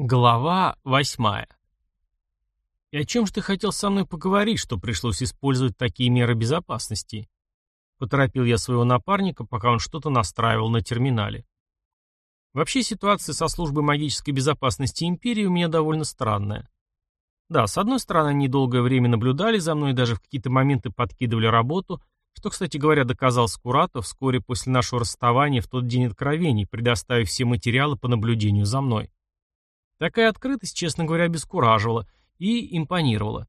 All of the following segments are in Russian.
Глава восьмая. «И о чем же ты хотел со мной поговорить, что пришлось использовать такие меры безопасности?» Поторопил я своего напарника, пока он что-то настраивал на терминале. Вообще ситуация со службой магической безопасности Империи у меня довольно странная. Да, с одной стороны, они долгое время наблюдали за мной и даже в какие-то моменты подкидывали работу, что, кстати говоря, доказал Скуратов вскоре после нашего расставания в тот день откровений, предоставив все материалы по наблюдению за мной. Такая открытость, честно говоря, обескураживала и импонировала.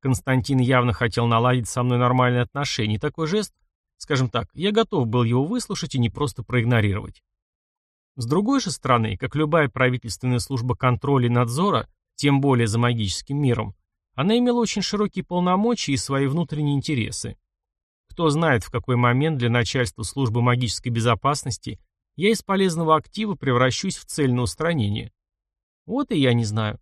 Константин явно хотел наладить со мной нормальные отношения, такой жест, скажем так, я готов был его выслушать и не просто проигнорировать. С другой же стороны, как любая правительственная служба контроля и надзора, тем более за магическим миром, она имела очень широкие полномочия и свои внутренние интересы. Кто знает, в какой момент для начальства службы магической безопасности я из полезного актива превращусь в цель на устранение. Вот и я не знаю.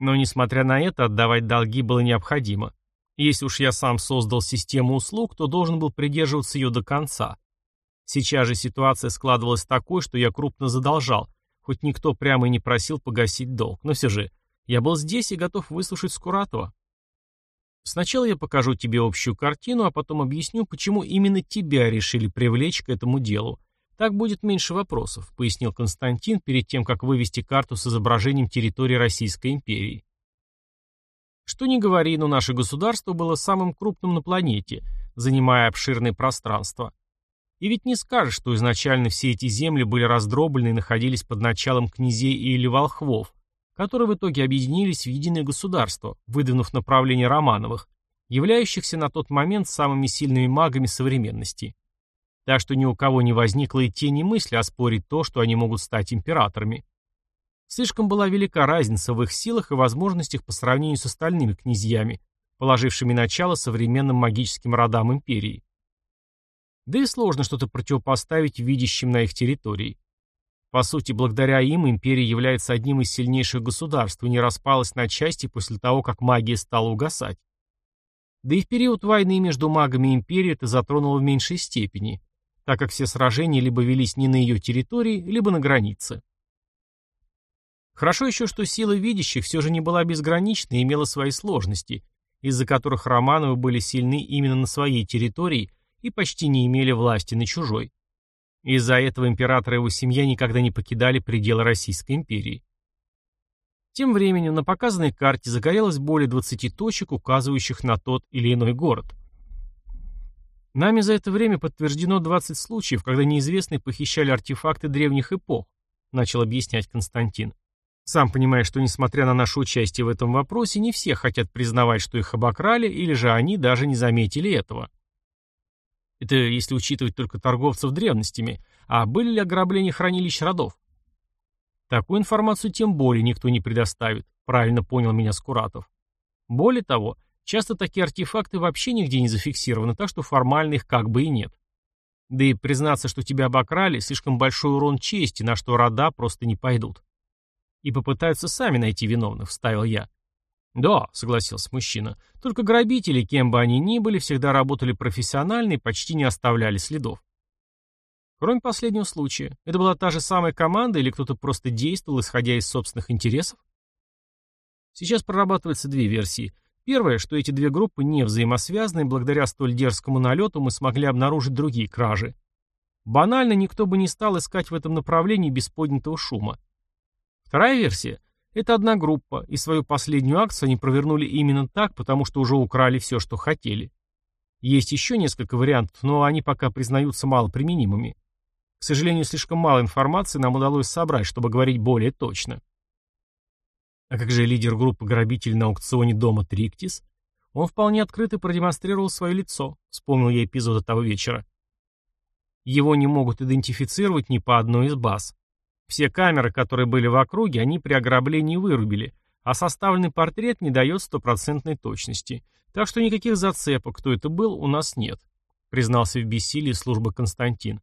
Но, несмотря на это, отдавать долги было необходимо. Если уж я сам создал систему услуг, то должен был придерживаться ее до конца. Сейчас же ситуация складывалась такой, что я крупно задолжал, хоть никто прямо и не просил погасить долг. Но все же, я был здесь и готов выслушать Скуратова. Сначала я покажу тебе общую картину, а потом объясню, почему именно тебя решили привлечь к этому делу, так будет меньше вопросов, пояснил Константин перед тем, как вывести карту с изображением территории Российской империи. Что ни говори, но наше государство было самым крупным на планете, занимая обширное пространство. И ведь не скажешь, что изначально все эти земли были раздроблены и находились под началом князей или волхвов, которые в итоге объединились в единое государство, выдвинув направление Романовых, являющихся на тот момент самыми сильными магами современности так что ни у кого не возникло и тени мысли оспорить то, что они могут стать императорами. Слишком была велика разница в их силах и возможностях по сравнению с остальными князьями, положившими начало современным магическим родам империи. Да и сложно что-то противопоставить видящим на их территории. По сути, благодаря им империя является одним из сильнейших государств и не распалась на части после того, как магия стала угасать. Да и в период войны между магами империи это затронуло в меньшей степени так как все сражения либо велись не на ее территории, либо на границе. Хорошо еще, что сила видящих все же не была безграничной и имела свои сложности, из-за которых Романовы были сильны именно на своей территории и почти не имели власти на чужой. Из-за этого император и его семья никогда не покидали пределы Российской империи. Тем временем на показанной карте загорелось более 20 точек, указывающих на тот или иной город. Нами за это время подтверждено 20 случаев, когда неизвестные похищали артефакты древних эпох, начал объяснять Константин. Сам понимая, что несмотря на наше участие в этом вопросе, не все хотят признавать, что их обокрали, или же они даже не заметили этого. Это если учитывать только торговцев древностями, а были ли ограбления хранилищ родов? Такую информацию тем более никто не предоставит, правильно понял меня Скуратов. Более того, Часто такие артефакты вообще нигде не зафиксированы, так что формально их как бы и нет. Да и признаться, что тебя обокрали, слишком большой урон чести, на что рода просто не пойдут. И попытаются сами найти виновных, вставил я. Да, согласился мужчина. Только грабители, кем бы они ни были, всегда работали профессионально и почти не оставляли следов. Кроме последнего случая, это была та же самая команда или кто-то просто действовал, исходя из собственных интересов? Сейчас прорабатываются две версии. Первое, что эти две группы не взаимосвязаны, и благодаря столь дерзкому налету мы смогли обнаружить другие кражи. Банально никто бы не стал искать в этом направлении без поднятого шума. Вторая версия – это одна группа, и свою последнюю акцию они провернули именно так, потому что уже украли все, что хотели. Есть еще несколько вариантов, но они пока признаются малоприменимыми. К сожалению, слишком мало информации нам удалось собрать, чтобы говорить более точно. А как же лидер группы грабителей на аукционе дома Триктис? Он вполне открыто продемонстрировал свое лицо, вспомнил я эпизод того вечера. Его не могут идентифицировать ни по одной из баз. Все камеры, которые были в округе, они при ограблении вырубили, а составленный портрет не дает стопроцентной точности. Так что никаких зацепок, кто это был, у нас нет, признался в бессилии служба Константин.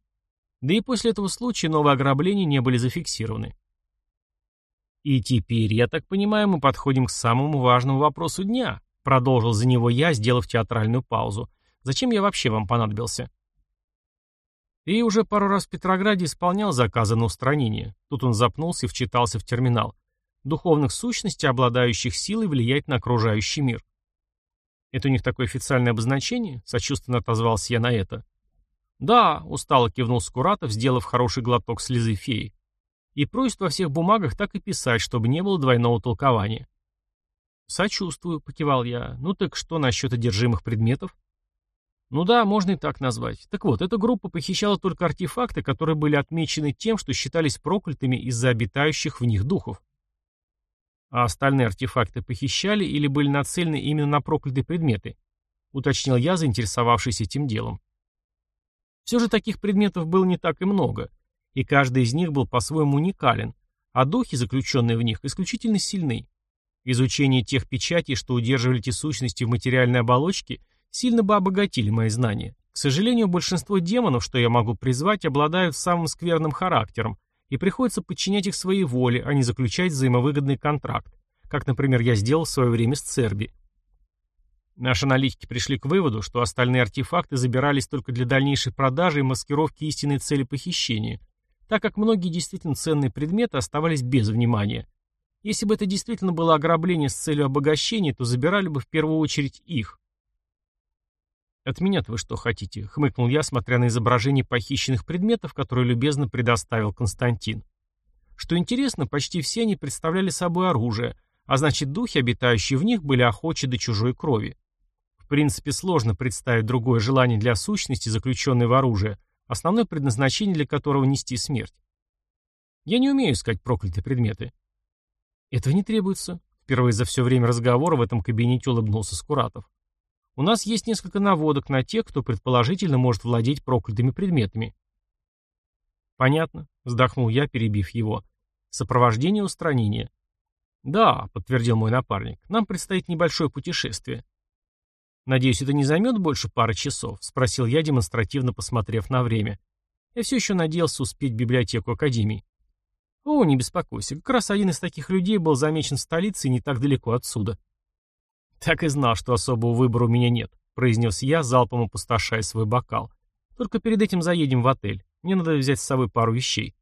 Да и после этого случая новые ограбления не были зафиксированы. «И теперь, я так понимаю, мы подходим к самому важному вопросу дня», продолжил за него я, сделав театральную паузу. «Зачем я вообще вам понадобился?» И уже пару раз в Петрограде исполнял заказы на устранение. Тут он запнулся и вчитался в терминал. духовных сущностей, обладающих силой влиять на окружающий мир. «Это у них такое официальное обозначение?» — сочувственно отозвался я на это. «Да», — устало кивнул Скуратов, сделав хороший глоток слезы феи. «И просит во всех бумагах так и писать, чтобы не было двойного толкования». «Сочувствую», — покивал я. «Ну так что насчет одержимых предметов?» «Ну да, можно и так назвать. Так вот, эта группа похищала только артефакты, которые были отмечены тем, что считались проклятыми из-за обитающих в них духов. А остальные артефакты похищали или были нацелены именно на проклятые предметы?» — уточнил я, заинтересовавшись этим делом. Все же таких предметов было не так и много, и каждый из них был по-своему уникален, а духи, заключенные в них, исключительно сильны. Изучение тех печатей, что удерживали эти сущности в материальной оболочке, сильно бы обогатили мои знания. К сожалению, большинство демонов, что я могу призвать, обладают самым скверным характером, и приходится подчинять их своей воле, а не заключать взаимовыгодный контракт, как, например, я сделал в свое время с Церби. Наши аналитики пришли к выводу, что остальные артефакты забирались только для дальнейшей продажи и маскировки истинной цели похищения, так как многие действительно ценные предметы оставались без внимания. Если бы это действительно было ограбление с целью обогащения, то забирали бы в первую очередь их. «От меня-то вы что хотите?» — хмыкнул я, смотря на изображение похищенных предметов, которые любезно предоставил Константин. Что интересно, почти все они представляли собой оружие, а значит духи, обитающие в них, были охочи до чужой крови. В принципе, сложно представить другое желание для сущности, заключенной в оружие, основное предназначение для которого нести смерть. Я не умею искать проклятые предметы. Этого не требуется. Впервые за все время разговора в этом кабинете улыбнулся Скуратов. У нас есть несколько наводок на тех, кто предположительно может владеть проклятыми предметами. Понятно, вздохнул я, перебив его. Сопровождение устранения. Да, подтвердил мой напарник, нам предстоит небольшое путешествие. «Надеюсь, это не займет больше пары часов?» — спросил я, демонстративно посмотрев на время. Я все еще надеялся успеть в библиотеку Академии. «О, не беспокойся, как раз один из таких людей был замечен в столице и не так далеко отсюда». «Так и знал, что особого выбора у меня нет», — произнес я, залпом опустошая свой бокал. «Только перед этим заедем в отель. Мне надо взять с собой пару вещей».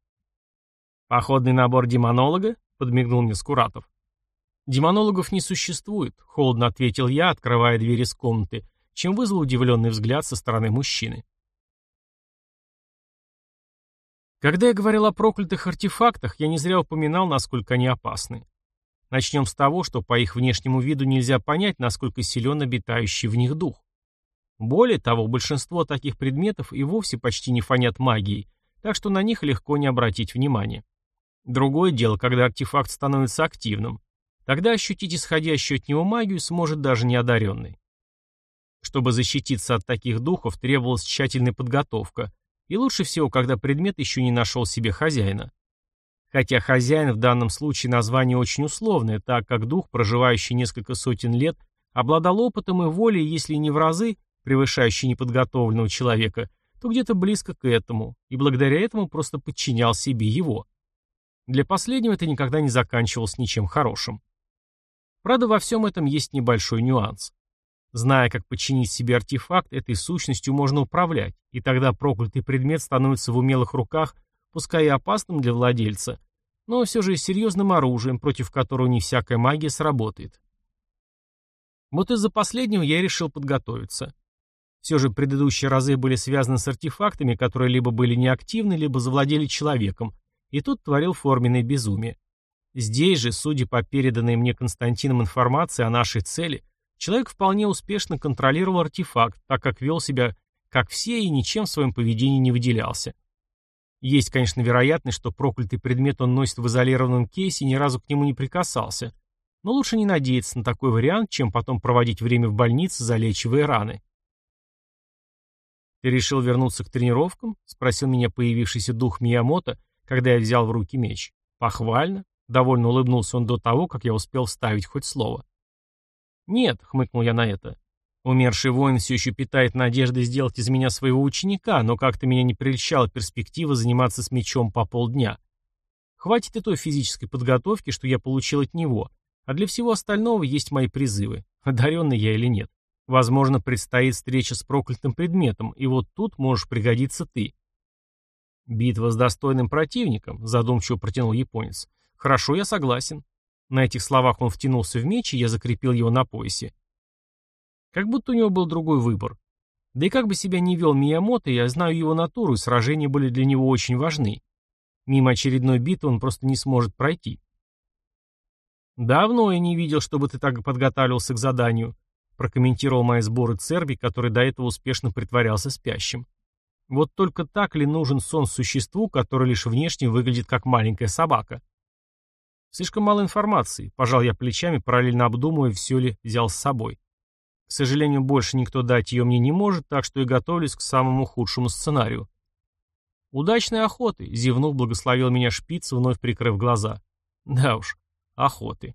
«Походный набор демонолога?» — подмигнул мне Скуратов. «Демонологов не существует», — холодно ответил я, открывая дверь из комнаты, чем вызвал удивленный взгляд со стороны мужчины. Когда я говорил о проклятых артефактах, я не зря упоминал, насколько они опасны. Начнем с того, что по их внешнему виду нельзя понять, насколько силен обитающий в них дух. Более того, большинство таких предметов и вовсе почти не фонят магией, так что на них легко не обратить внимания. Другое дело, когда артефакт становится активным. Тогда ощутить исходящую от него магию сможет даже неодаренный. Чтобы защититься от таких духов, требовалась тщательная подготовка, и лучше всего, когда предмет еще не нашел себе хозяина. Хотя хозяин в данном случае название очень условное, так как дух, проживающий несколько сотен лет, обладал опытом и волей, если не в разы, превышающий неподготовленного человека, то где-то близко к этому, и благодаря этому просто подчинял себе его. Для последнего это никогда не заканчивалось ничем хорошим. Правда, во всем этом есть небольшой нюанс. Зная, как подчинить себе артефакт, этой сущностью можно управлять, и тогда проклятый предмет становится в умелых руках, пускай и опасным для владельца, но все же серьезным оружием, против которого не всякая магия сработает. Вот из-за последнего я решил подготовиться. Все же предыдущие разы были связаны с артефактами, которые либо были неактивны, либо завладели человеком, и тут творил форменное безумие. Здесь же, судя по переданной мне Константином информации о нашей цели, человек вполне успешно контролировал артефакт, так как вел себя как все и ничем в своем поведении не выделялся. Есть, конечно, вероятность, что проклятый предмет он носит в изолированном кейсе и ни разу к нему не прикасался, но лучше не надеяться на такой вариант, чем потом проводить время в больнице, залечивая раны. «Ты решил вернуться к тренировкам?» — спросил меня появившийся дух Миямото, когда я взял в руки меч. «Похвально. Довольно улыбнулся он до того, как я успел вставить хоть слово. «Нет», — хмыкнул я на это. «Умерший воин все еще питает надежды сделать из меня своего ученика, но как-то меня не прельщала перспектива заниматься с мечом по полдня. Хватит и той физической подготовки, что я получил от него, а для всего остального есть мои призывы, одаренный я или нет. Возможно, предстоит встреча с проклятым предметом, и вот тут можешь пригодиться ты». «Битва с достойным противником», — задумчиво протянул японец. «Хорошо, я согласен. На этих словах он втянулся в меч, и я закрепил его на поясе. Как будто у него был другой выбор. Да и как бы себя ни вел Миямото, я знаю его натуру, и сражения были для него очень важны. Мимо очередной битвы он просто не сможет пройти. «Давно я не видел, чтобы ты так подготавливался к заданию», прокомментировал мои сборы Церби, который до этого успешно притворялся спящим. «Вот только так ли нужен сон существу, которое лишь внешне выглядит как маленькая собака?» «Слишком мало информации», — пожал я плечами, параллельно обдумывая, все ли взял с собой. К сожалению, больше никто дать ее мне не может, так что и готовлюсь к самому худшему сценарию. «Удачной охоты!» — зевнув, благословил меня шпиц, вновь прикрыв глаза. «Да уж, охоты».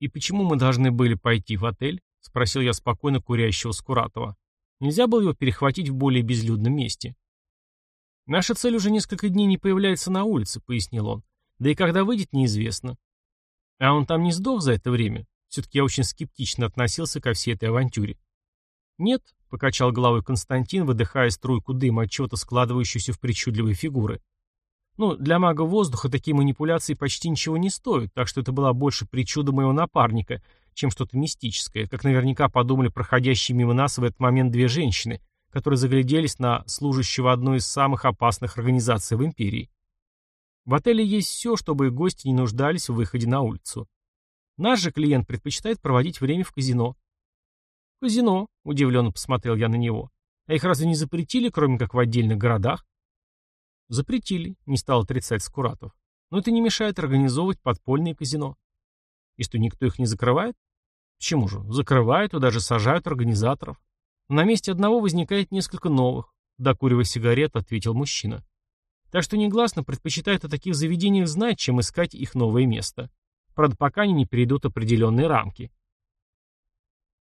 «И почему мы должны были пойти в отель?» — спросил я спокойно курящего Скуратова. «Нельзя было его перехватить в более безлюдном месте?» «Наша цель уже несколько дней не появляется на улице», — пояснил он. «Да и когда выйдет, неизвестно. А он там не сдох за это время? Все-таки я очень скептично относился ко всей этой авантюре. Нет, покачал головой Константин, выдыхая струйку дыма от чего-то складывающуюся в причудливые фигуры. Ну, для мага воздуха такие манипуляции почти ничего не стоят, так что это была больше причуда моего напарника, чем что-то мистическое, как наверняка подумали проходящие мимо нас в этот момент две женщины, которые загляделись на служащего одной из самых опасных организаций в империи. В отеле есть все, чтобы гости не нуждались в выходе на улицу. Наш же клиент предпочитает проводить время в казино. «Казино», — удивленно посмотрел я на него. «А их разве не запретили, кроме как в отдельных городах?» «Запретили», — не стал отрицать Скуратов. «Но это не мешает организовывать подпольные казино». «И что, никто их не закрывает?» «Почему же? Закрывают и даже сажают организаторов. На месте одного возникает несколько новых», — докуривая сигарету, ответил мужчина. Так что негласно предпочитают о таких заведениях знать, чем искать их новое место. Правда, пока они не перейдут определенные рамки.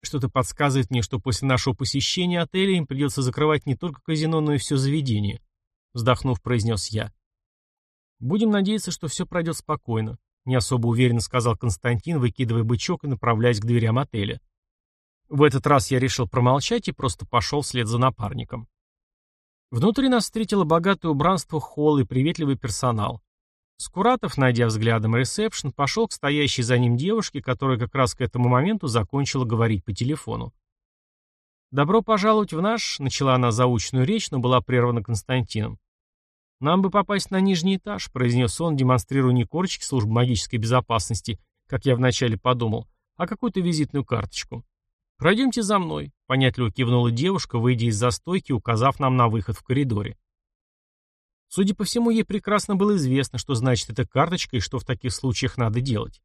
Что-то подсказывает мне, что после нашего посещения отеля им придется закрывать не только казино, но и все заведение. Вздохнув, произнес я. Будем надеяться, что все пройдет спокойно. Не особо уверенно сказал Константин, выкидывая бычок и направляясь к дверям отеля. В этот раз я решил промолчать и просто пошел вслед за напарником. Внутри нас встретило богатое убранство холл и приветливый персонал. Скуратов, найдя взглядом ресепшн, пошел к стоящей за ним девушке, которая как раз к этому моменту закончила говорить по телефону. «Добро пожаловать в наш», — начала она заученную речь, но была прервана Константином. «Нам бы попасть на нижний этаж», — произнес он, демонстрируя не корочки службы магической безопасности, как я вначале подумал, а какую-то визитную карточку. «Пройдемте за мной», — понятливо кивнула девушка, выйдя из застойки, указав нам на выход в коридоре. Судя по всему, ей прекрасно было известно, что значит эта карточка и что в таких случаях надо делать.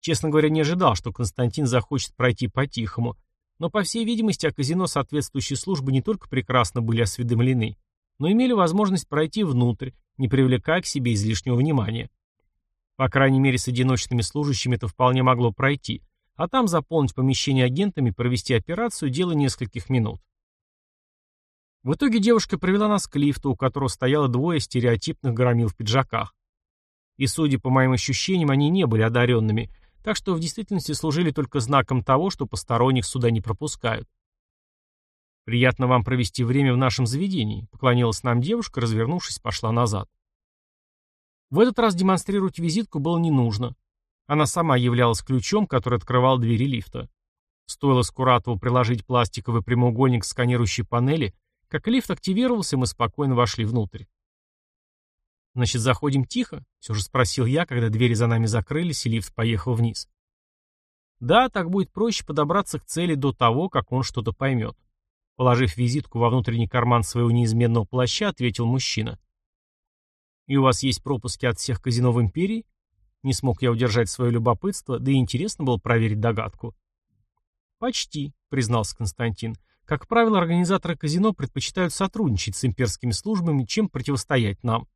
Честно говоря, не ожидал, что Константин захочет пройти по-тихому, но, по всей видимости, о казино соответствующие службы не только прекрасно были осведомлены, но имели возможность пройти внутрь, не привлекая к себе излишнего внимания. По крайней мере, с одиночными служащими это вполне могло пройти, а там заполнить помещение агентами, провести операцию – дело нескольких минут. В итоге девушка привела нас к лифту, у которого стояло двое стереотипных громил в пиджаках. И, судя по моим ощущениям, они не были одаренными, так что в действительности служили только знаком того, что посторонних сюда не пропускают. «Приятно вам провести время в нашем заведении», — поклонилась нам девушка, развернувшись, пошла назад. В этот раз демонстрировать визитку было не нужно. Она сама являлась ключом, который открывал двери лифта. Стоило Скуратову приложить пластиковый прямоугольник к сканирующей панели, как лифт активировался, и мы спокойно вошли внутрь. «Значит, заходим тихо?» — все же спросил я, когда двери за нами закрылись, и лифт поехал вниз. «Да, так будет проще подобраться к цели до того, как он что-то поймет». Положив визитку во внутренний карман своего неизменного плаща, ответил мужчина. «И у вас есть пропуски от всех казино в Империи?» Не смог я удержать свое любопытство, да и интересно было проверить догадку. «Почти», — признался Константин. «Как правило, организаторы казино предпочитают сотрудничать с имперскими службами, чем противостоять нам.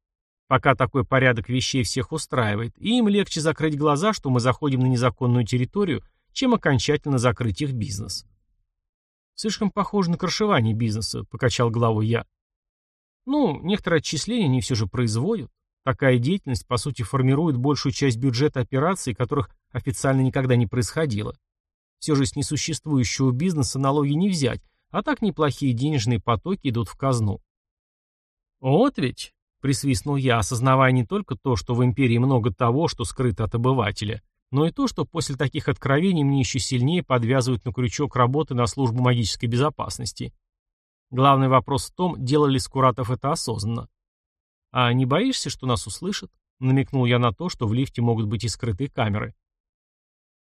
Пока такой порядок вещей всех устраивает, и им легче закрыть глаза, что мы заходим на незаконную территорию, чем окончательно закрыть их бизнес». «Слишком похоже на крышевание бизнеса», — покачал головой я. «Ну, некоторые отчисления они все же производят. Такая деятельность, по сути, формирует большую часть бюджета операций, которых официально никогда не происходило. Все же с несуществующего бизнеса налоги не взять, а так неплохие денежные потоки идут в казну. Вот ведь, Присвистнул я, осознавая не только то, что в империи много того, что скрыто от обывателя, но и то, что после таких откровений мне еще сильнее подвязывают на крючок работы на службу магической безопасности. Главный вопрос в том, делали ли Скуратов это осознанно. «А не боишься, что нас услышат?» Намекнул я на то, что в лифте могут быть и скрытые камеры.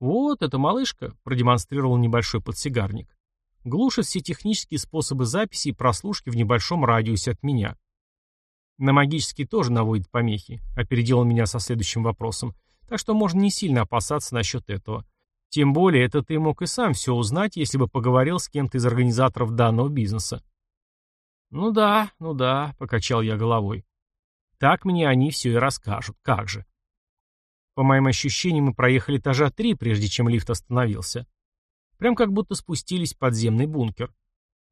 «Вот, эта малышка», — продемонстрировал небольшой подсигарник. «Глушит все технические способы записи и прослушки в небольшом радиусе от меня». «На магический тоже наводит помехи», — опередил он меня со следующим вопросом. Так что можно не сильно опасаться насчет этого. Тем более, это ты мог и сам все узнать, если бы поговорил с кем-то из организаторов данного бизнеса. «Ну да, ну да», — покачал я головой. «Так мне они все и расскажут. Как же». По моим ощущениям, мы проехали этажа три, прежде чем лифт остановился. Прям как будто спустились в подземный бункер.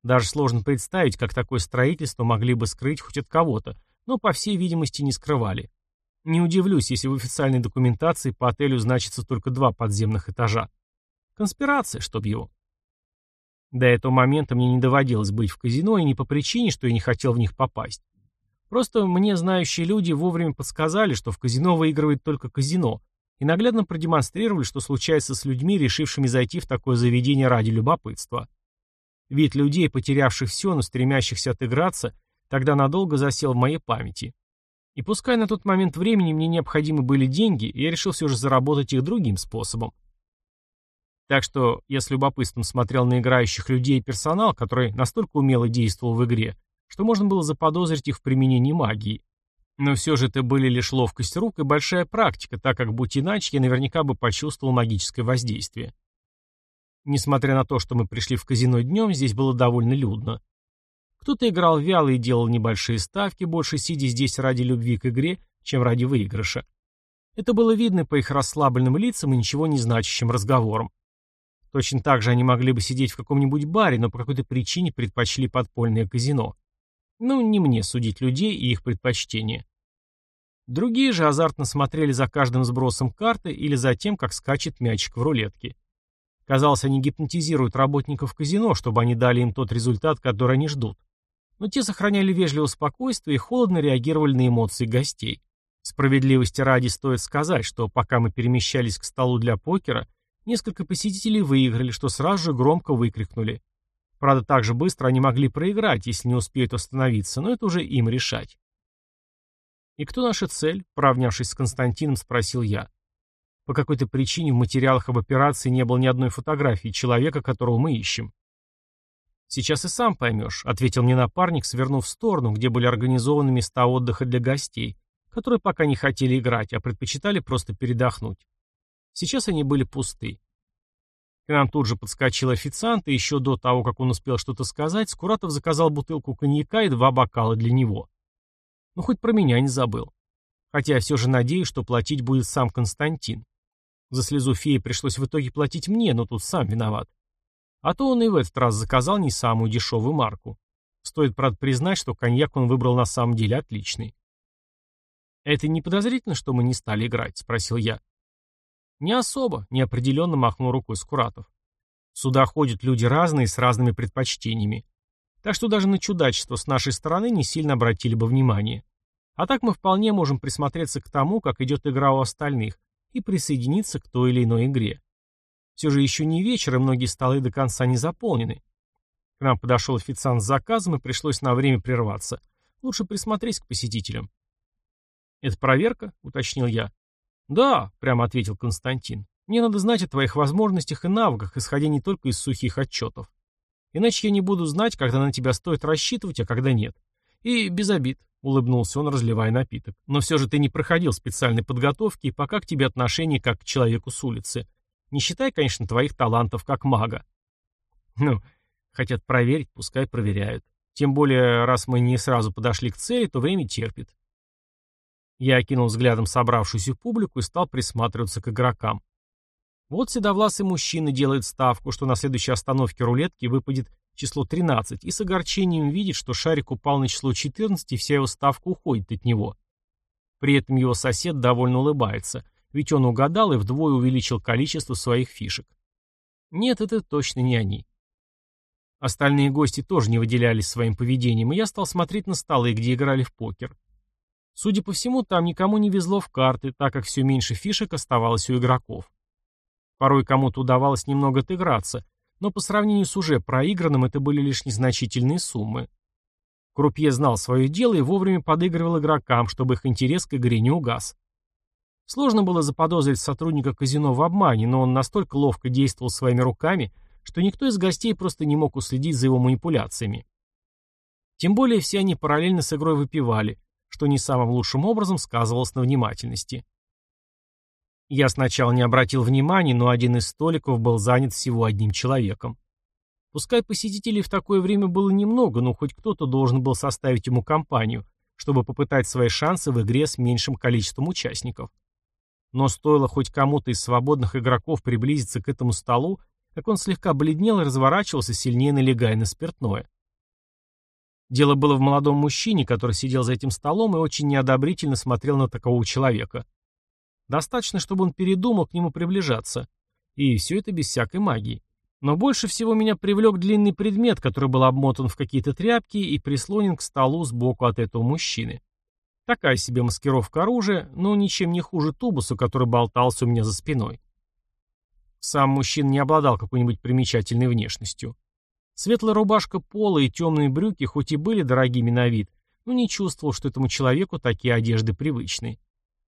Даже сложно представить, как такое строительство могли бы скрыть хоть от кого-то, но, по всей видимости, не скрывали. Не удивлюсь, если в официальной документации по отелю значится только два подземных этажа. Конспирация, чтоб его. До этого момента мне не доводилось быть в казино, и не по причине, что я не хотел в них попасть. Просто мне знающие люди вовремя подсказали, что в казино выигрывает только казино, и наглядно продемонстрировали, что случается с людьми, решившими зайти в такое заведение ради любопытства. Вид людей, потерявших все, но стремящихся отыграться, тогда надолго засел в моей памяти. И пускай на тот момент времени мне необходимы были деньги, я решил все же заработать их другим способом. Так что я с любопытством смотрел на играющих людей и персонал, который настолько умело действовал в игре, что можно было заподозрить их в применении магии. Но все же это были лишь ловкость рук и большая практика, так как, будь иначе, я наверняка бы почувствовал магическое воздействие. Несмотря на то, что мы пришли в казино днем, здесь было довольно людно. Кто-то играл вяло и делал небольшие ставки, больше сидя здесь ради любви к игре, чем ради выигрыша. Это было видно по их расслабленным лицам и ничего не значащим разговорам. Точно так же они могли бы сидеть в каком-нибудь баре, но по какой-то причине предпочли подпольное казино. Ну, не мне судить людей и их предпочтения. Другие же азартно смотрели за каждым сбросом карты или за тем, как скачет мячик в рулетке. Казалось, они гипнотизируют работников казино, чтобы они дали им тот результат, который они ждут но те сохраняли вежливое спокойствие и холодно реагировали на эмоции гостей. Справедливости ради стоит сказать, что пока мы перемещались к столу для покера, несколько посетителей выиграли, что сразу же громко выкрикнули. Правда, так же быстро они могли проиграть, если не успеют остановиться, но это уже им решать. «И кто наша цель?» – поравнявшись с Константином, спросил я. По какой-то причине в материалах об операции не было ни одной фотографии человека, которого мы ищем. «Сейчас и сам поймешь», — ответил мне напарник, свернув в сторону, где были организованы места отдыха для гостей, которые пока не хотели играть, а предпочитали просто передохнуть. Сейчас они были пусты. К нам тут же подскочил официант, и еще до того, как он успел что-то сказать, Скуратов заказал бутылку коньяка и два бокала для него. Ну, хоть про меня не забыл. Хотя я все же надеюсь, что платить будет сам Константин. За слезу феи пришлось в итоге платить мне, но тут сам виноват. А то он и в этот раз заказал не самую дешевую марку. Стоит, правда, признать, что коньяк он выбрал на самом деле отличный. «Это не подозрительно, что мы не стали играть?» — спросил я. «Не особо», — неопределенно махнул рукой Скуратов. «Сюда ходят люди разные, с разными предпочтениями. Так что даже на чудачество с нашей стороны не сильно обратили бы внимание. А так мы вполне можем присмотреться к тому, как идет игра у остальных, и присоединиться к той или иной игре. Все же еще не вечер, и многие столы до конца не заполнены. К нам подошел официант с заказом, и пришлось на время прерваться. Лучше присмотреть к посетителям. «Это проверка?» — уточнил я. «Да», — прямо ответил Константин. «Мне надо знать о твоих возможностях и навыках, исходя не только из сухих отчетов. Иначе я не буду знать, когда на тебя стоит рассчитывать, а когда нет. И без обид», — улыбнулся он, разливая напиток. «Но все же ты не проходил специальной подготовки, и пока к тебе отношение как к человеку с улицы. Не считай, конечно, твоих талантов как мага. Ну, хотят проверить, пускай проверяют. Тем более, раз мы не сразу подошли к цели, то время терпит. Я окинул взглядом собравшуюся публику и стал присматриваться к игрокам. Вот седовласый мужчина делает ставку, что на следующей остановке рулетки выпадет число 13, и с огорчением видит, что шарик упал на число 14, и вся его ставка уходит от него. При этом его сосед довольно улыбается, ведь он угадал и вдвое увеличил количество своих фишек. Нет, это точно не они. Остальные гости тоже не выделялись своим поведением, и я стал смотреть на столы, где играли в покер. Судя по всему, там никому не везло в карты, так как все меньше фишек оставалось у игроков. Порой кому-то удавалось немного отыграться, но по сравнению с уже проигранным это были лишь незначительные суммы. Крупье знал свое дело и вовремя подыгрывал игрокам, чтобы их интерес к игре не угас. Сложно было заподозрить сотрудника казино в обмане, но он настолько ловко действовал своими руками, что никто из гостей просто не мог уследить за его манипуляциями. Тем более все они параллельно с игрой выпивали, что не самым лучшим образом сказывалось на внимательности. Я сначала не обратил внимания, но один из столиков был занят всего одним человеком. Пускай посетителей в такое время было немного, но хоть кто-то должен был составить ему компанию, чтобы попытать свои шансы в игре с меньшим количеством участников. Но стоило хоть кому-то из свободных игроков приблизиться к этому столу, как он слегка бледнел и разворачивался, сильнее налегая на спиртное. Дело было в молодом мужчине, который сидел за этим столом и очень неодобрительно смотрел на такого человека. Достаточно, чтобы он передумал к нему приближаться. И все это без всякой магии. Но больше всего меня привлек длинный предмет, который был обмотан в какие-то тряпки и прислонен к столу сбоку от этого мужчины. Такая себе маскировка оружия, но ничем не хуже тубуса, который болтался у меня за спиной. Сам мужчина не обладал какой-нибудь примечательной внешностью. Светлая рубашка пола и темные брюки хоть и были дорогими на вид, но не чувствовал, что этому человеку такие одежды привычны.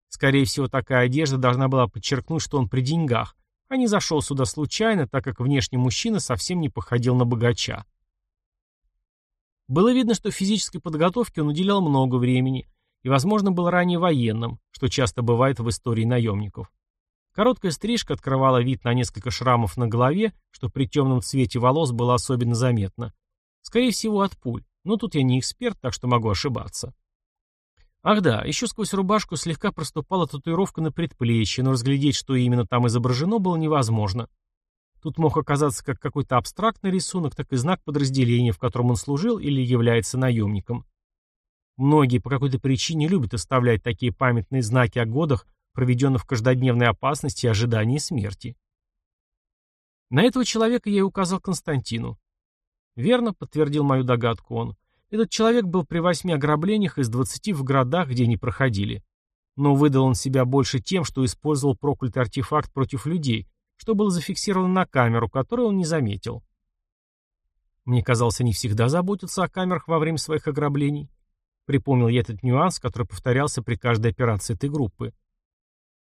Скорее всего, такая одежда должна была подчеркнуть, что он при деньгах, а не зашел сюда случайно, так как внешний мужчина совсем не походил на богача. Было видно, что физической подготовке он уделял много времени и, возможно, был ранее военным, что часто бывает в истории наемников. Короткая стрижка открывала вид на несколько шрамов на голове, что при темном цвете волос было особенно заметно. Скорее всего, от пуль, но тут я не эксперт, так что могу ошибаться. Ах да, еще сквозь рубашку слегка проступала татуировка на предплечье, но разглядеть, что именно там изображено, было невозможно. Тут мог оказаться как какой-то абстрактный рисунок, так и знак подразделения, в котором он служил или является наемником. Многие по какой-то причине любят оставлять такие памятные знаки о годах, проведенных в каждодневной опасности и ожидании смерти. На этого человека я и указал Константину. Верно, подтвердил мою догадку он. Этот человек был при восьми ограблениях из двадцати в городах, где они проходили. Но выдал он себя больше тем, что использовал проклятый артефакт против людей, что было зафиксировано на камеру, которую он не заметил. Мне казалось, они всегда заботятся о камерах во время своих ограблений. Припомнил я этот нюанс, который повторялся при каждой операции этой группы.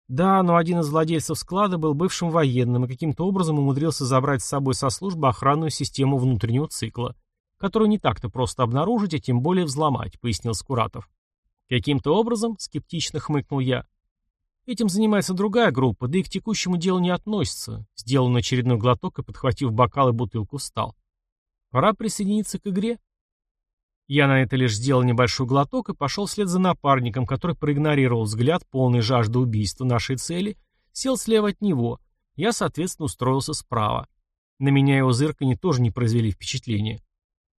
Да, но один из владельцев склада был бывшим военным и каким-то образом умудрился забрать с собой со службы охранную систему внутреннего цикла которую не так-то просто обнаружить, а тем более взломать», — пояснил Скуратов. «Каким-то образом?» — скептично хмыкнул я. «Этим занимается другая группа, да и к текущему делу не относится», — сделал на очередной глоток и, подхватив бокал и бутылку, встал. «Пора присоединиться к игре». Я на это лишь сделал небольшой глоток и пошел вслед за напарником, который проигнорировал взгляд, полный жажды убийства нашей цели, сел слева от него. Я, соответственно, устроился справа. На меня его зырканье тоже не произвели впечатления.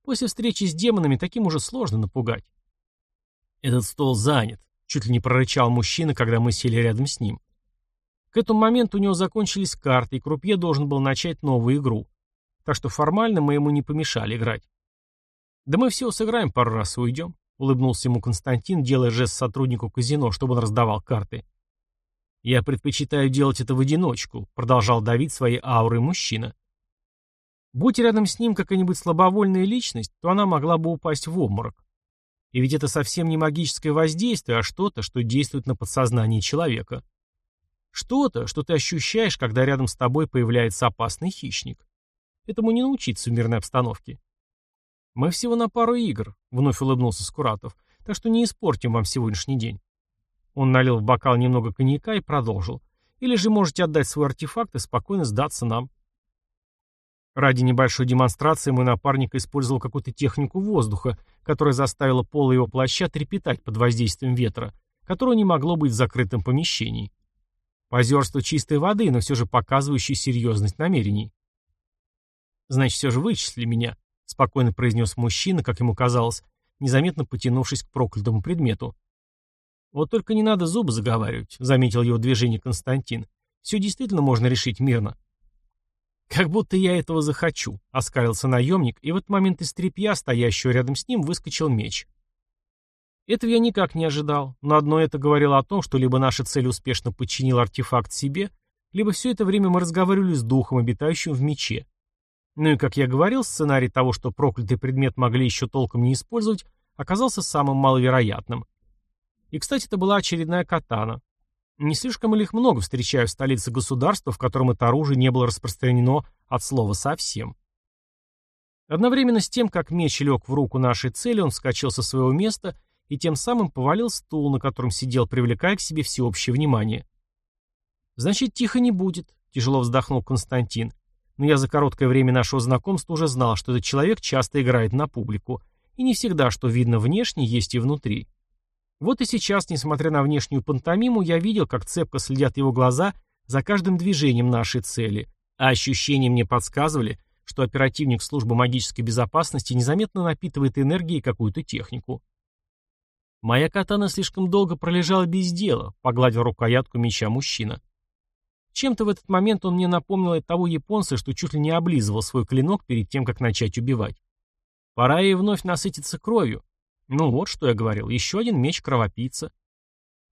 После встречи с демонами таким уже сложно напугать. «Этот стол занят», — чуть ли не прорычал мужчина, когда мы сели рядом с ним. К этому моменту у него закончились карты, и Крупье должен был начать новую игру. Так что формально мы ему не помешали играть. «Да мы все сыграем пару раз уйдем», — улыбнулся ему Константин, делая жест сотруднику казино, чтобы он раздавал карты. «Я предпочитаю делать это в одиночку», — продолжал давить своей аурой мужчина. Будь рядом с ним какая-нибудь слабовольная личность, то она могла бы упасть в обморок. И ведь это совсем не магическое воздействие, а что-то, что действует на подсознание человека. Что-то, что ты ощущаешь, когда рядом с тобой появляется опасный хищник. Этому не научиться в мирной обстановке. Мы всего на пару игр, вновь улыбнулся Скуратов, так что не испортим вам сегодняшний день. Он налил в бокал немного коньяка и продолжил. Или же можете отдать свой артефакт и спокойно сдаться нам. Ради небольшой демонстрации мой напарник использовал какую-то технику воздуха, которая заставила пол его плаща трепетать под воздействием ветра, которого не могло быть в закрытом помещении. Позерство чистой воды, но все же показывающее серьезность намерений. «Значит, все же вычислили меня», — спокойно произнес мужчина, как ему казалось, незаметно потянувшись к проклятому предмету. «Вот только не надо зубы заговаривать», — заметил его движение Константин. «Все действительно можно решить мирно». «Как будто я этого захочу», — оскалился наемник, и в этот момент из тряпья, стоящего рядом с ним, выскочил меч. Этого я никак не ожидал, но одно это говорило о том, что либо наша цель успешно подчинила артефакт себе, либо все это время мы разговаривали с духом, обитающим в мече. Ну и, как я говорил, сценарий того, что проклятый предмет могли еще толком не использовать, оказался самым маловероятным. И, кстати, это была очередная катана. Не слишком ли их много встречаю в столице государства, в котором это оружие не было распространено от слова совсем. Одновременно с тем, как меч лег в руку нашей цели, он вскочил со своего места и тем самым повалил стул, на котором сидел, привлекая к себе всеобщее внимание. «Значит, тихо не будет», — тяжело вздохнул Константин. «Но я за короткое время нашего знакомства уже знал, что этот человек часто играет на публику, и не всегда, что видно внешне, есть и внутри. Вот и сейчас, несмотря на внешнюю пантомиму, я видел, как цепко следят его глаза за каждым движением нашей цели, а ощущения мне подсказывали, что оперативник службы магической безопасности незаметно напитывает энергией какую-то технику. Моя катана слишком долго пролежала без дела, погладил рукоятку меча мужчина. Чем-то в этот момент он мне напомнил того японца, что чуть ли не облизывал свой клинок перед тем, как начать убивать. Пора ей вновь насытиться кровью. Ну вот, что я говорил, еще один меч кровопийца.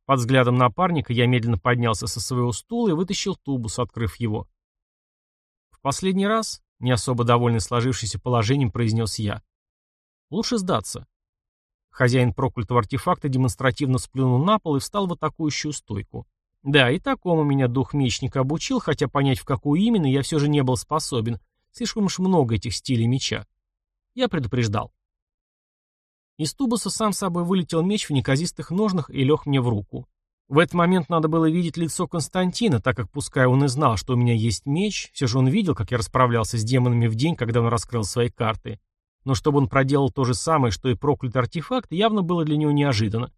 Под взглядом напарника я медленно поднялся со своего стула и вытащил тубус, открыв его. В последний раз, не особо довольный сложившимся положением, произнес я. Лучше сдаться. Хозяин проклятого артефакта демонстративно сплюнул на пол и встал в атакующую стойку. Да, и такому меня дух мечника обучил, хотя понять, в какую именно, я все же не был способен. Слишком уж много этих стилей меча. Я предупреждал. Из тубуса сам собой вылетел меч в неказистых ножнах и лег мне в руку. В этот момент надо было видеть лицо Константина, так как пускай он и знал, что у меня есть меч, все же он видел, как я расправлялся с демонами в день, когда он раскрыл свои карты. Но чтобы он проделал то же самое, что и проклятый артефакт, явно было для него неожиданно.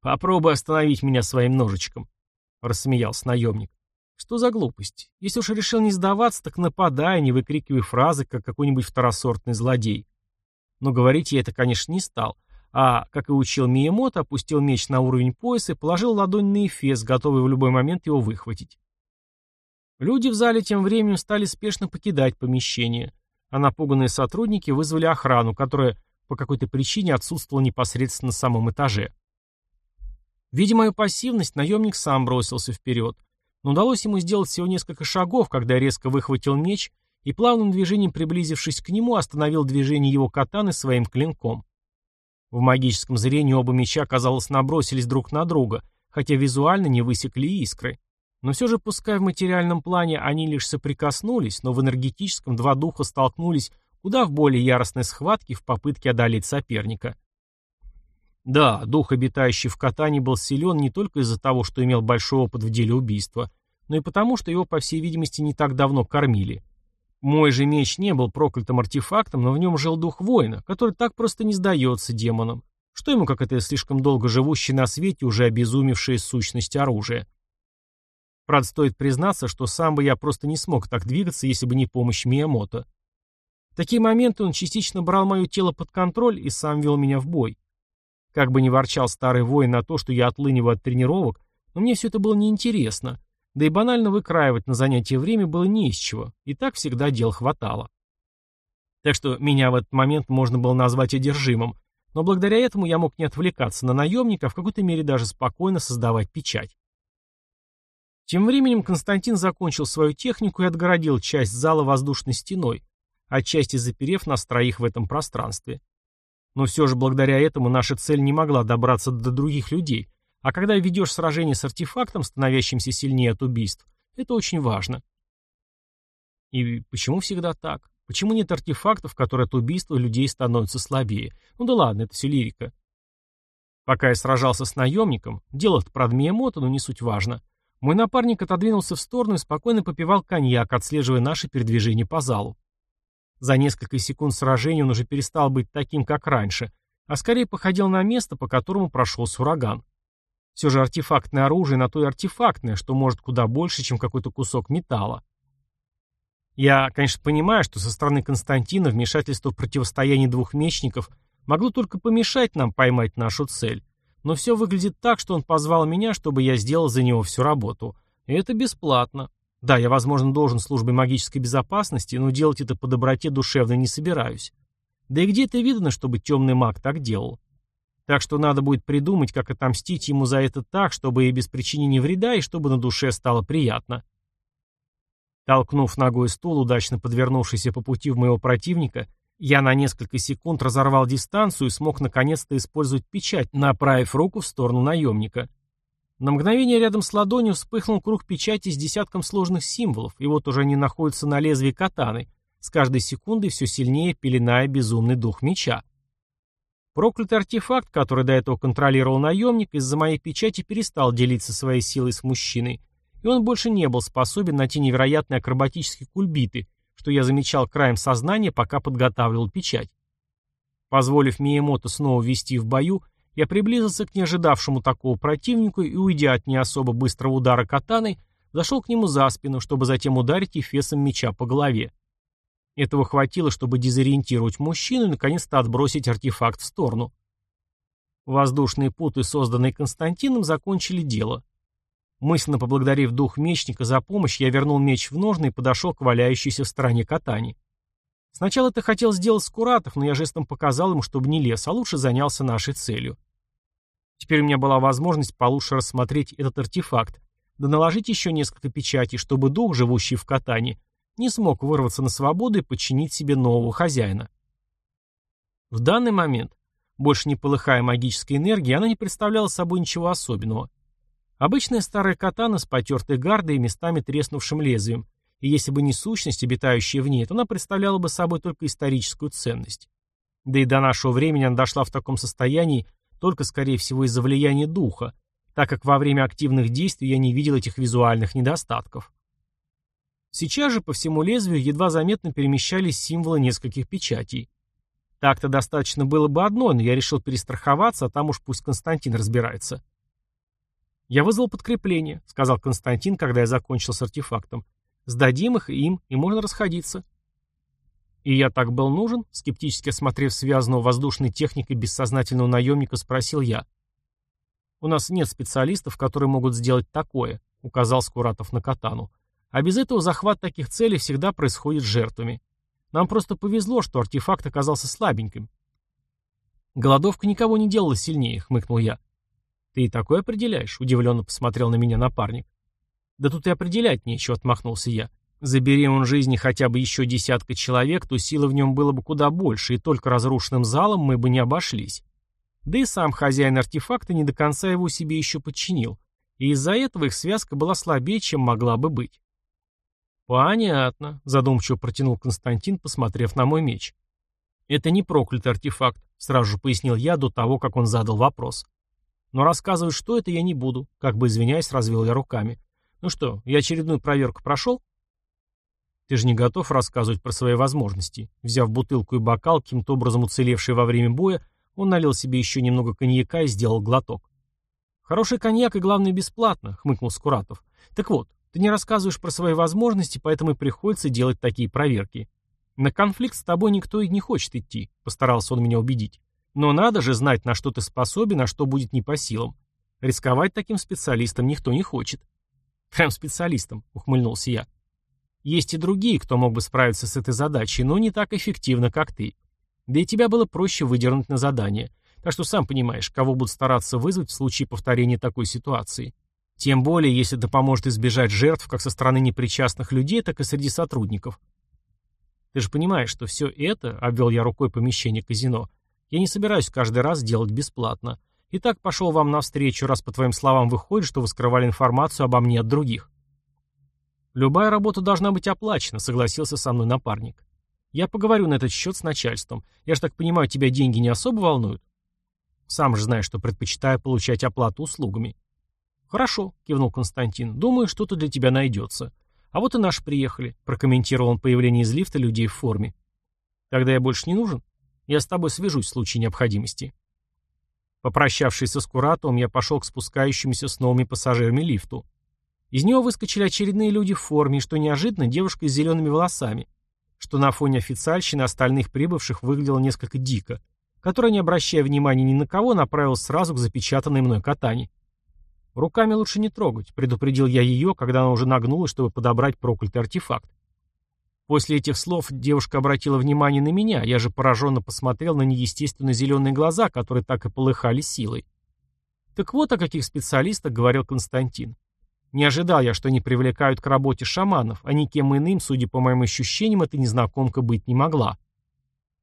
«Попробуй остановить меня своим ножичком», — рассмеялся наемник. «Что за глупость? Если уж решил не сдаваться, так нападай, не выкрикивай фразы, как какой-нибудь второсортный злодей. Но говорить я это, конечно, не стал, а, как и учил Миемото, опустил меч на уровень пояса и положил ладонь на эфес, готовый в любой момент его выхватить. Люди в зале тем временем стали спешно покидать помещение, а напуганные сотрудники вызвали охрану, которая по какой-то причине отсутствовала непосредственно на самом этаже. Видя мою пассивность, наемник сам бросился вперед, но удалось ему сделать всего несколько шагов, когда я резко выхватил меч и плавным движением приблизившись к нему, остановил движение его катаны своим клинком. В магическом зрении оба меча, казалось, набросились друг на друга, хотя визуально не высекли искры. Но все же, пускай в материальном плане они лишь соприкоснулись, но в энергетическом два духа столкнулись куда в более яростной схватке в попытке одолеть соперника. Да, дух, обитающий в катане, был силен не только из-за того, что имел большой опыт в деле убийства, но и потому, что его, по всей видимости, не так давно кормили. Мой же меч не был проклятым артефактом, но в нем жил дух воина, который так просто не сдается демонам. Что ему, как это слишком долго живущий на свете, уже обезумевшая сущность оружия? Правда, стоит признаться, что сам бы я просто не смог так двигаться, если бы не помощь Миямото. В такие моменты он частично брал мое тело под контроль и сам вел меня в бой. Как бы ни ворчал старый воин на то, что я отлыниваю от тренировок, но мне все это было неинтересно. Да и банально выкраивать на занятие время было не из чего, и так всегда дел хватало. Так что меня в этот момент можно было назвать одержимым, но благодаря этому я мог не отвлекаться на наемника, а в какой-то мере даже спокойно создавать печать. Тем временем Константин закончил свою технику и отгородил часть зала воздушной стеной, отчасти заперев нас троих в этом пространстве. Но все же благодаря этому наша цель не могла добраться до других людей, а когда ведешь сражение с артефактом, становящимся сильнее от убийств, это очень важно. И почему всегда так? Почему нет артефактов, которые от убийства людей становятся слабее? Ну да ладно, это все лирика. Пока я сражался с наемником, дело-то правда Миямото, но не суть важно, мой напарник отодвинулся в сторону и спокойно попивал коньяк, отслеживая наши передвижения по залу. За несколько секунд сражения он уже перестал быть таким, как раньше, а скорее походил на место, по которому прошелся ураган. Все же артефактное оружие на то и артефактное, что может куда больше, чем какой-то кусок металла. Я, конечно, понимаю, что со стороны Константина вмешательство в противостояние двух мечников могло только помешать нам поймать нашу цель. Но все выглядит так, что он позвал меня, чтобы я сделал за него всю работу. И это бесплатно. Да, я, возможно, должен службе магической безопасности, но делать это по доброте душевной не собираюсь. Да и где это видно, чтобы темный маг так делал? Так что надо будет придумать, как отомстить ему за это так, чтобы и без причинения вреда, и чтобы на душе стало приятно. Толкнув ногой стул, удачно подвернувшийся по пути в моего противника, я на несколько секунд разорвал дистанцию и смог наконец-то использовать печать, направив руку в сторону наемника. На мгновение рядом с ладонью вспыхнул круг печати с десятком сложных символов, и вот уже они находятся на лезвии катаны, с каждой секундой все сильнее пеленая безумный дух меча. Проклятый артефакт, который до этого контролировал наемник, из-за моей печати перестал делиться своей силой с мужчиной, и он больше не был способен на те невероятные акробатические кульбиты, что я замечал краем сознания, пока подготавливал печать. Позволив Миемото снова ввести в бою, я приблизился к неожидавшему такого противнику и, уйдя от не особо быстрого удара катаной, зашел к нему за спину, чтобы затем ударить эфесом меча по голове. Этого хватило, чтобы дезориентировать мужчину и наконец-то отбросить артефакт в сторону. Воздушные путы, созданные Константином, закончили дело. Мысленно поблагодарив дух мечника за помощь, я вернул меч в ножны и подошел к валяющейся в стороне катани. Сначала это хотел сделать Скуратов, но я жестом показал ему, чтобы не лез, а лучше занялся нашей целью. Теперь у меня была возможность получше рассмотреть этот артефакт, да наложить еще несколько печатей, чтобы дух, живущий в катане, не смог вырваться на свободу и подчинить себе нового хозяина. В данный момент, больше не полыхая магической энергией, она не представляла собой ничего особенного. Обычная старая катана с потертой гардой и местами треснувшим лезвием, и если бы не сущность, обитающая в ней, то она представляла бы собой только историческую ценность. Да и до нашего времени она дошла в таком состоянии, только, скорее всего, из-за влияния духа, так как во время активных действий я не видел этих визуальных недостатков. Сейчас же по всему лезвию едва заметно перемещались символы нескольких печатей. Так-то достаточно было бы одной, но я решил перестраховаться, а там уж пусть Константин разбирается. «Я вызвал подкрепление», — сказал Константин, когда я закончил с артефактом. «Сдадим их им, и можно расходиться». «И я так был нужен?» — скептически осмотрев связанного воздушной техникой бессознательного наемника, спросил я. «У нас нет специалистов, которые могут сделать такое», — указал Скуратов на катану. «А без этого захват таких целей всегда происходит с жертвами. Нам просто повезло, что артефакт оказался слабеньким». «Голодовка никого не делала сильнее», — хмыкнул я. «Ты и такое определяешь?» — удивленно посмотрел на меня напарник. «Да тут и определять нечего», — отмахнулся я. Забери он жизни хотя бы еще десятка человек, то силы в нем было бы куда больше, и только разрушенным залом мы бы не обошлись. Да и сам хозяин артефакта не до конца его себе еще подчинил, и из-за этого их связка была слабее, чем могла бы быть. «Понятно», — задумчиво протянул Константин, посмотрев на мой меч. «Это не проклятый артефакт», — сразу же пояснил я до того, как он задал вопрос. «Но рассказывать, что это, я не буду», — как бы извиняясь, развел я руками. «Ну что, я очередную проверку прошел?» Ты же не готов рассказывать про свои возможности. Взяв бутылку и бокал, каким-то образом уцелевший во время боя, он налил себе еще немного коньяка и сделал глоток. «Хороший коньяк и, главное, бесплатно», — хмыкнул Скуратов. «Так вот, ты не рассказываешь про свои возможности, поэтому и приходится делать такие проверки. На конфликт с тобой никто и не хочет идти», — постарался он меня убедить. «Но надо же знать, на что ты способен, а что будет не по силам. Рисковать таким специалистом никто не хочет». «Прям специалистом», — ухмыльнулся я. Есть и другие, кто мог бы справиться с этой задачей, но не так эффективно, как ты. Да и тебя было проще выдернуть на задание. Так что сам понимаешь, кого будут стараться вызвать в случае повторения такой ситуации. Тем более, если это поможет избежать жертв как со стороны непричастных людей, так и среди сотрудников. Ты же понимаешь, что все это, обвел я рукой помещение казино, я не собираюсь каждый раз делать бесплатно. И так пошел вам навстречу, раз по твоим словам выходит, что вы скрывали информацию обо мне от других. «Любая работа должна быть оплачена», — согласился со мной напарник. «Я поговорю на этот счет с начальством. Я же так понимаю, тебя деньги не особо волнуют?» «Сам же знаешь, что предпочитаю получать оплату услугами». «Хорошо», — кивнул Константин. «Думаю, что-то для тебя найдется. А вот и наши приехали», — прокомментировал он появление из лифта людей в форме. «Тогда я больше не нужен? Я с тобой свяжусь в случае необходимости». Попрощавшись со Скуратовым, я пошел к спускающимся с новыми пассажирами лифту. Из него выскочили очередные люди в форме, что неожиданно, девушка с зелеными волосами, что на фоне официальщины остальных прибывших выглядело несколько дико, которая, не обращая внимания ни на кого, направилась сразу к запечатанной мной катане. «Руками лучше не трогать», — предупредил я ее, когда она уже нагнулась, чтобы подобрать проклятый артефакт. После этих слов девушка обратила внимание на меня, я же пораженно посмотрел на неестественно зеленые глаза, которые так и полыхали силой. Так вот о каких специалистах говорил Константин. Не ожидал я, что они привлекают к работе шаманов, а никем иным, судя по моим ощущениям, эта незнакомка быть не могла.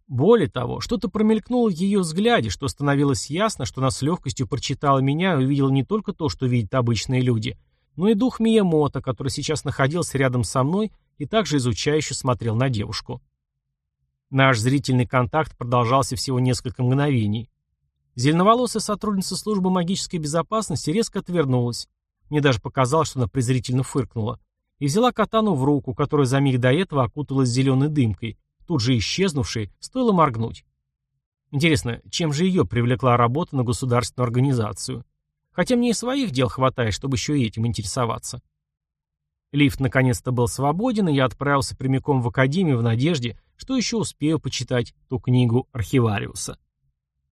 Более того, что-то промелькнуло в ее взгляде, что становилось ясно, что она с легкостью прочитала меня и увидела не только то, что видят обычные люди, но и дух Миямото, который сейчас находился рядом со мной и также изучающе смотрел на девушку. Наш зрительный контакт продолжался всего несколько мгновений. Зеленоволосая сотрудница службы магической безопасности резко отвернулась. Мне даже показалось, что она презрительно фыркнула. И взяла катану в руку, которая за миг до этого окуталась зеленой дымкой, тут же исчезнувшей, стоило моргнуть. Интересно, чем же ее привлекла работа на государственную организацию? Хотя мне и своих дел хватает, чтобы еще и этим интересоваться. Лифт наконец-то был свободен, и я отправился прямиком в академию в надежде, что еще успею почитать ту книгу архивариуса.